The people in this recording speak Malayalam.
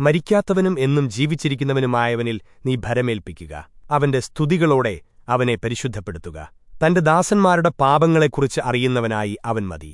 മരിക്കാത്തവനും എന്നും ജീവിച്ചിരിക്കുന്നവനുമായവനിൽ നീ ഭരമേൽപ്പിക്കുക. അവന്റെ സ്തുതികളോടെ അവനെ പരിശുദ്ധപ്പെടുത്തുക. തന്റെ ദാസന്മാരുടെ പാപങ്ങളെക്കുറിച്ച് അറിയുന്നവനായി അവൻ മതി.